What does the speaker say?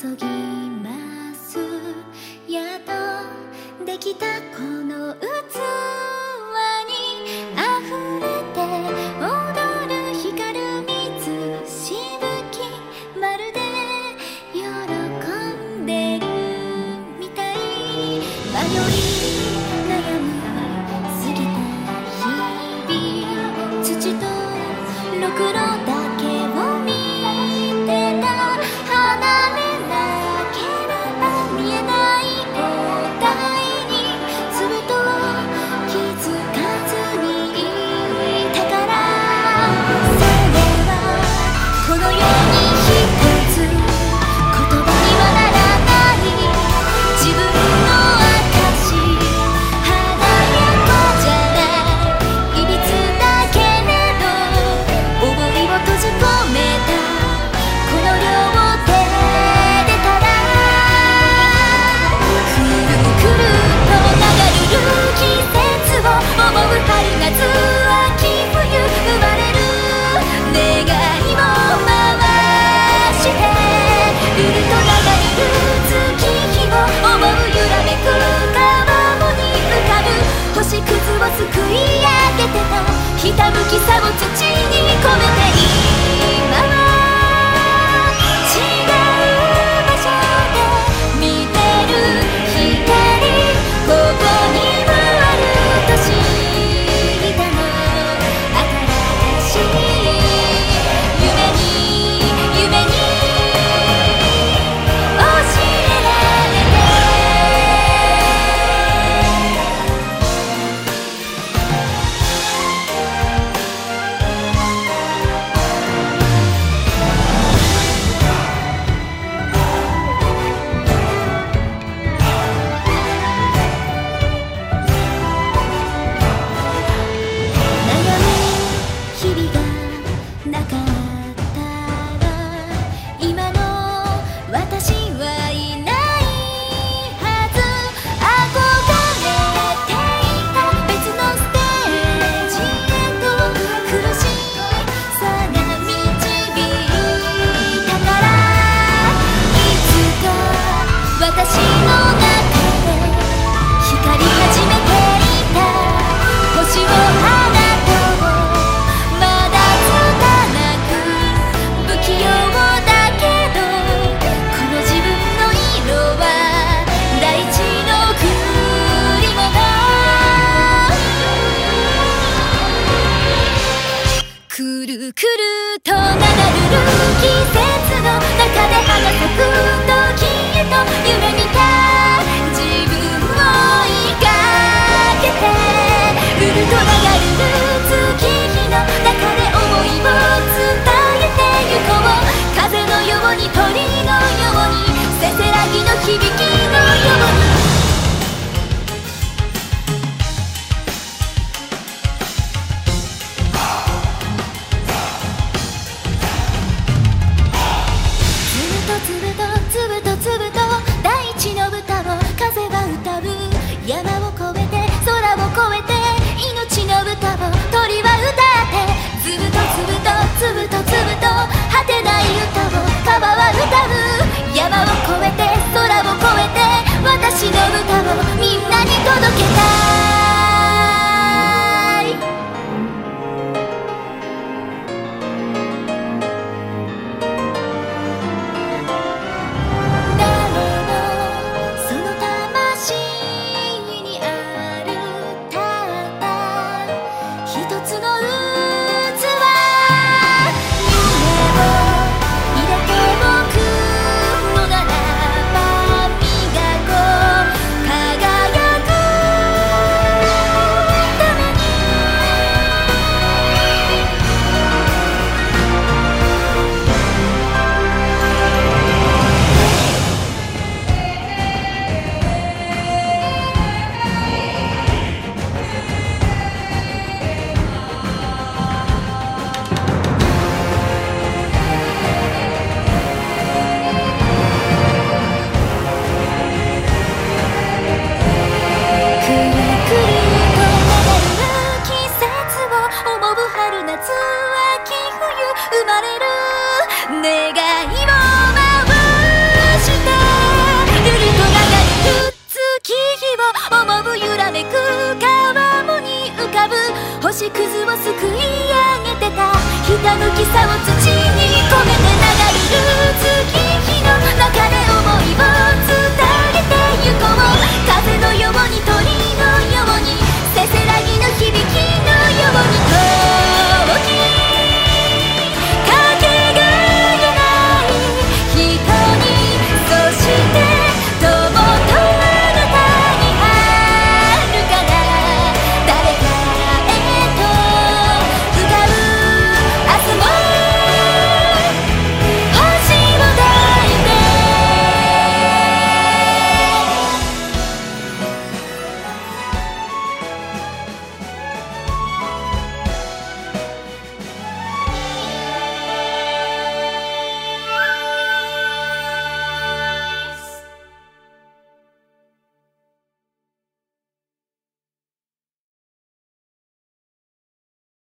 急ぎます。やっとできたことひたむきさを土クをすくい上げてた。ひたむきさを土に込めてた